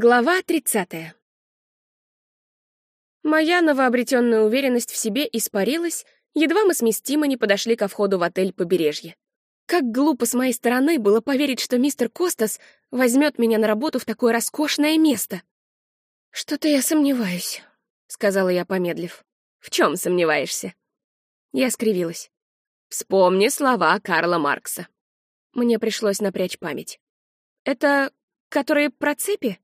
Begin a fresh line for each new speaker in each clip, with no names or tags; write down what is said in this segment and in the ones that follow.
Глава 30. Моя новообретенная уверенность в себе испарилась, едва мы с мисс Тимони подошли ко входу в отель «Побережье». Как глупо с моей стороны было поверить, что мистер Костас возьмет меня на работу в такое роскошное место. «Что-то я сомневаюсь», — сказала я, помедлив. «В чем сомневаешься?» Я скривилась. «Вспомни слова Карла Маркса». Мне пришлось напрячь память. «Это которые про цепи?»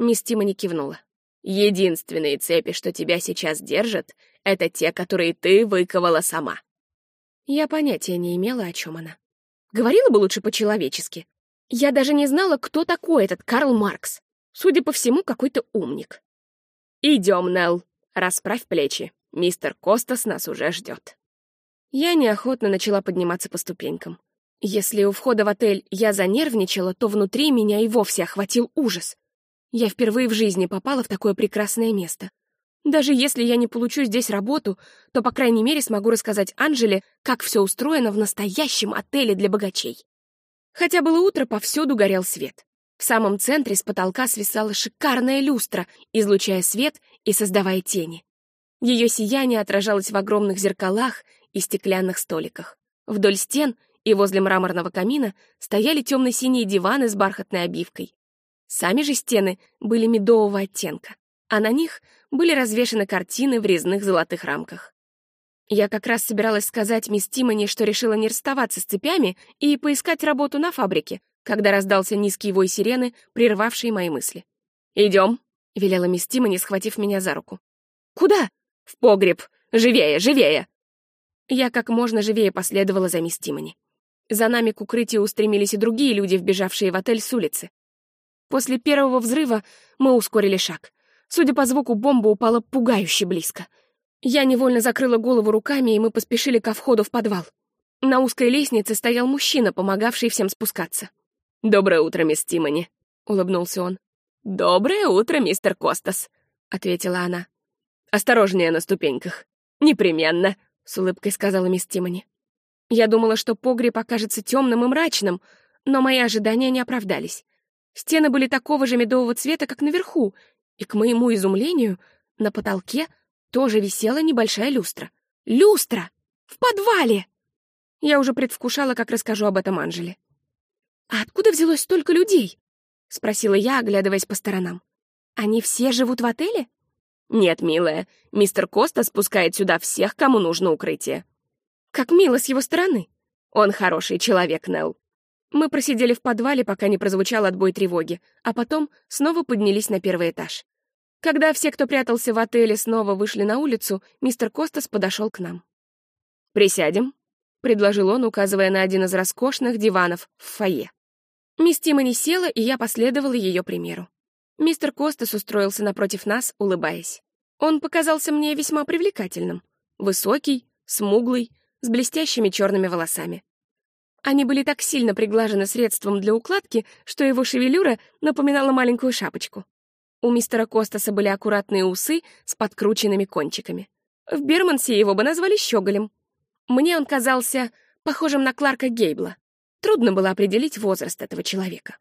Мисс Тимони кивнула. «Единственные цепи, что тебя сейчас держат, это те, которые ты выковала сама». Я понятия не имела, о чем она. Говорила бы лучше по-человечески. Я даже не знала, кто такой этот Карл Маркс. Судя по всему, какой-то умник. «Идем, Нелл, расправь плечи. Мистер Костас нас уже ждет». Я неохотно начала подниматься по ступенькам. Если у входа в отель я занервничала, то внутри меня и вовсе охватил ужас. Я впервые в жизни попала в такое прекрасное место. Даже если я не получу здесь работу, то, по крайней мере, смогу рассказать Анжеле, как все устроено в настоящем отеле для богачей. Хотя было утро, повсюду горел свет. В самом центре с потолка свисала шикарная люстра, излучая свет и создавая тени. Ее сияние отражалось в огромных зеркалах и стеклянных столиках. Вдоль стен и возле мраморного камина стояли темно-синие диваны с бархатной обивкой, Сами же стены были медового оттенка, а на них были развешаны картины в резных золотых рамках. Я как раз собиралась сказать мисс Тимони, что решила не расставаться с цепями и поискать работу на фабрике, когда раздался низкий вой сирены, прервавший мои мысли. «Идем», — велела мисс Тимони, схватив меня за руку. «Куда?» «В погреб! Живее, живее!» Я как можно живее последовала за мисс Тимони. За нами к укрытию устремились и другие люди, вбежавшие в отель с улицы. После первого взрыва мы ускорили шаг. Судя по звуку, бомба упала пугающе близко. Я невольно закрыла голову руками, и мы поспешили ко входу в подвал. На узкой лестнице стоял мужчина, помогавший всем спускаться. «Доброе утро, мисс Тимони», — улыбнулся он. «Доброе утро, мистер Костас», — ответила она. «Осторожнее на ступеньках». «Непременно», — с улыбкой сказала мисс Тимони. Я думала, что погреб окажется темным и мрачным, но мои ожидания не оправдались. Стены были такого же медового цвета, как наверху, и, к моему изумлению, на потолке тоже висела небольшая люстра. Люстра! В подвале! Я уже предвкушала, как расскажу об этом Анжеле. «А откуда взялось столько людей?» — спросила я, оглядываясь по сторонам. «Они все живут в отеле?» «Нет, милая, мистер Коста спускает сюда всех, кому нужно укрытие». «Как мило с его стороны». «Он хороший человек, Нелл. Мы просидели в подвале, пока не прозвучал отбой тревоги, а потом снова поднялись на первый этаж. Когда все, кто прятался в отеле, снова вышли на улицу, мистер Костас подошел к нам. «Присядем», — предложил он, указывая на один из роскошных диванов в фойе. Мисс Тимони села, и я последовала ее примеру. Мистер Костас устроился напротив нас, улыбаясь. Он показался мне весьма привлекательным. Высокий, смуглый, с блестящими черными волосами. Они были так сильно приглажены средством для укладки, что его шевелюра напоминала маленькую шапочку. У мистера Костаса были аккуратные усы с подкрученными кончиками. В Бермансе его бы назвали щеголем. Мне он казался похожим на Кларка Гейбла. Трудно было определить возраст этого человека.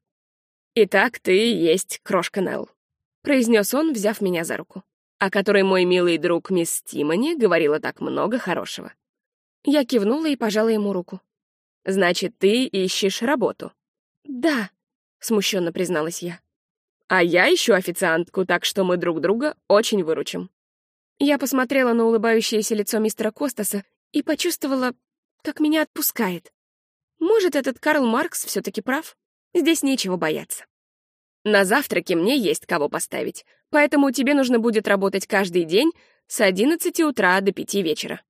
«Итак, ты и есть крошка Нелл», — произнес он, взяв меня за руку, о которой мой милый друг мисс Тимони говорила так много хорошего. Я кивнула и пожала ему руку. Значит, ты ищешь работу?» «Да», — смущенно призналась я. «А я ищу официантку, так что мы друг друга очень выручим». Я посмотрела на улыбающееся лицо мистера Костаса и почувствовала, как меня отпускает. Может, этот Карл Маркс все-таки прав? Здесь нечего бояться. На завтраке мне есть кого поставить, поэтому тебе нужно будет работать каждый день с 11 утра до 5 вечера.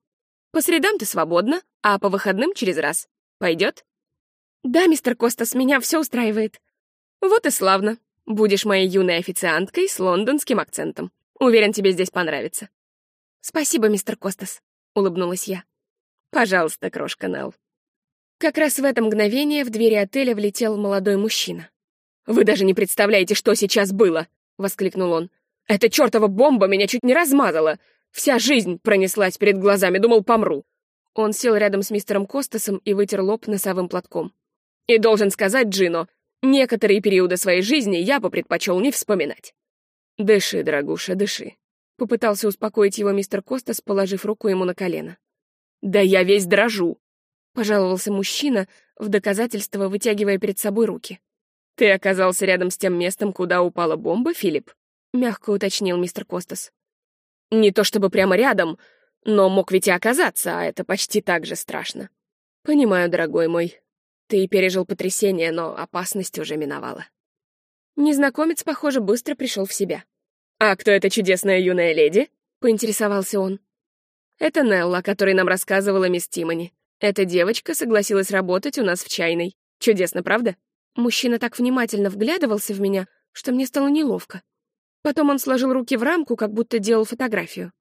По средам ты свободна, а по выходным через раз. Пойдет? Да, мистер Костас, меня все устраивает. Вот и славно. Будешь моей юной официанткой с лондонским акцентом. Уверен, тебе здесь понравится. Спасибо, мистер Костас, улыбнулась я. Пожалуйста, крошка Нелл. Как раз в это мгновение в двери отеля влетел молодой мужчина. «Вы даже не представляете, что сейчас было!» — воскликнул он. «Эта чертова бомба меня чуть не размазала! Вся жизнь пронеслась перед глазами, думал, помру. Он сел рядом с мистером Костасом и вытер лоб носовым платком. «И должен сказать, Джино, Некоторые периоды своей жизни я бы предпочел не вспоминать.
«Дыши, дорогуша, дыши», — попытался успокоить его мистер Костас, положив руку ему на колено.
«Да я весь дрожу», — пожаловался мужчина, в доказательство вытягивая перед собой руки.
«Ты оказался рядом с тем местом, куда упала бомба, Филипп?»
— мягко уточнил мистер Костас.
«Не то чтобы прямо рядом, но мог ведь и оказаться, а это почти так же страшно». «Понимаю, дорогой мой. Ты пережил потрясение, но опасность уже миновала».
Незнакомец, похоже, быстро пришел в себя.
«А кто эта чудесная юная леди?»
— поинтересовался он.
«Это Нелла, о которой нам рассказывала мисс Тимони. Эта девочка согласилась работать у нас в чайной. Чудесно, правда?»
Мужчина так внимательно вглядывался в меня, что мне стало неловко. Потом он сложил руки в рамку, как будто делал фотографию.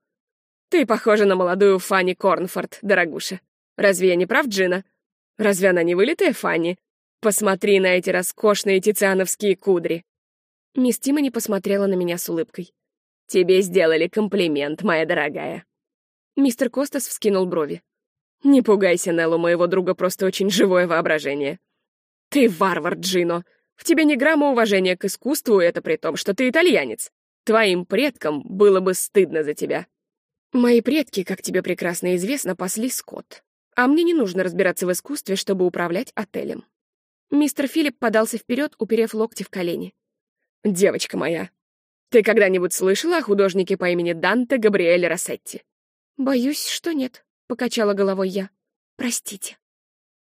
«Ты похожа на молодую Фанни Корнфорд, дорогуша. Разве я не прав, Джина? Разве она не вылитая Фанни? Посмотри на эти роскошные тициановские кудри!»
Мисс Тимони посмотрела на меня с улыбкой.
«Тебе сделали комплимент, моя дорогая».
Мистер Костас вскинул брови.
«Не пугайся, Неллу, моего друга просто очень живое воображение. «Ты варвар, Джино! В тебе ни грамма уважения к искусству, это при том, что ты итальянец. Твоим предкам было бы стыдно за тебя».
«Мои предки, как тебе прекрасно известно, пасли скот. А мне не нужно разбираться в искусстве, чтобы управлять отелем». Мистер Филипп подался вперед, уперев локти в колени.
«Девочка моя, ты когда-нибудь слышала о художнике по имени Данте Габриэле Рассетти?»
«Боюсь, что нет», — покачала головой я. «Простите».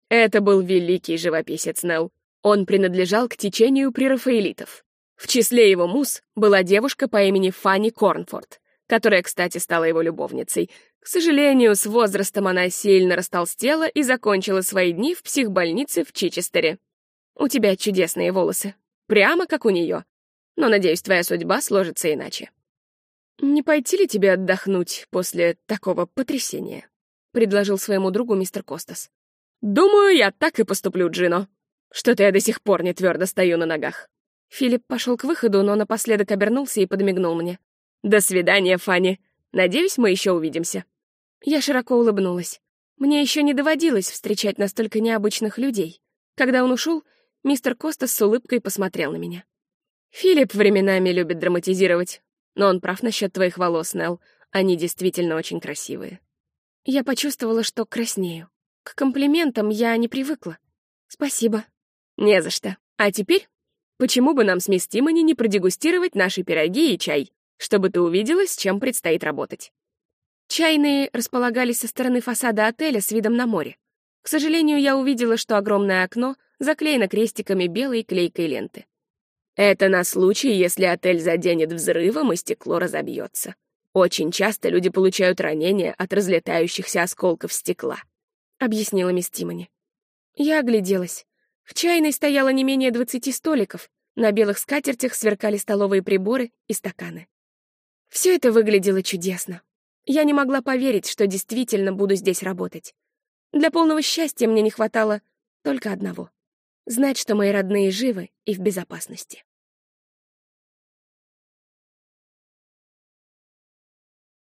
Это был великий живописец Нелл. Он принадлежал к течению прерафаэлитов. В числе его муз была девушка по имени Фанни Корнфорд, которая, кстати, стала его любовницей. К сожалению, с возрастом она сильно растолстела и закончила свои дни в психбольнице в Чичестере. У тебя чудесные волосы. Прямо как у нее. Но, надеюсь, твоя судьба сложится иначе.
«Не пойти ли тебе отдохнуть после такого потрясения?» — предложил своему другу мистер Костас.
«Думаю, я так и поступлю, Джино. Что-то я до сих пор не твердо стою на ногах».
Филипп пошел к выходу, но напоследок обернулся и подмигнул мне.
«До свидания, Фанни. Надеюсь, мы еще увидимся».
Я широко улыбнулась. Мне еще не доводилось встречать настолько необычных людей. Когда он ушел, мистер Костас с улыбкой посмотрел на меня.
«Филипп временами любит драматизировать, но он прав насчет твоих волос, Нелл. Они действительно очень красивые».
Я почувствовала, что краснею. К комплиментам я не привыкла. Спасибо.
Не за что. А теперь, почему бы нам с мисс Тимони не продегустировать наши пироги и чай, чтобы ты увидела, с чем предстоит работать?
Чайные располагались со стороны фасада отеля с видом на море. К сожалению, я увидела, что огромное окно заклеено крестиками белой клейкой ленты.
Это на случай, если отель заденет взрывом и стекло разобьется. Очень часто люди получают ранения от разлетающихся осколков стекла.
— объяснила мисс Тимони. Я огляделась. В чайной стояло не менее двадцати столиков, на белых скатертях сверкали столовые приборы и стаканы. Все это выглядело чудесно. Я не могла поверить, что действительно буду здесь работать. Для полного счастья мне не хватало только одного — знать, что мои родные живы и в безопасности.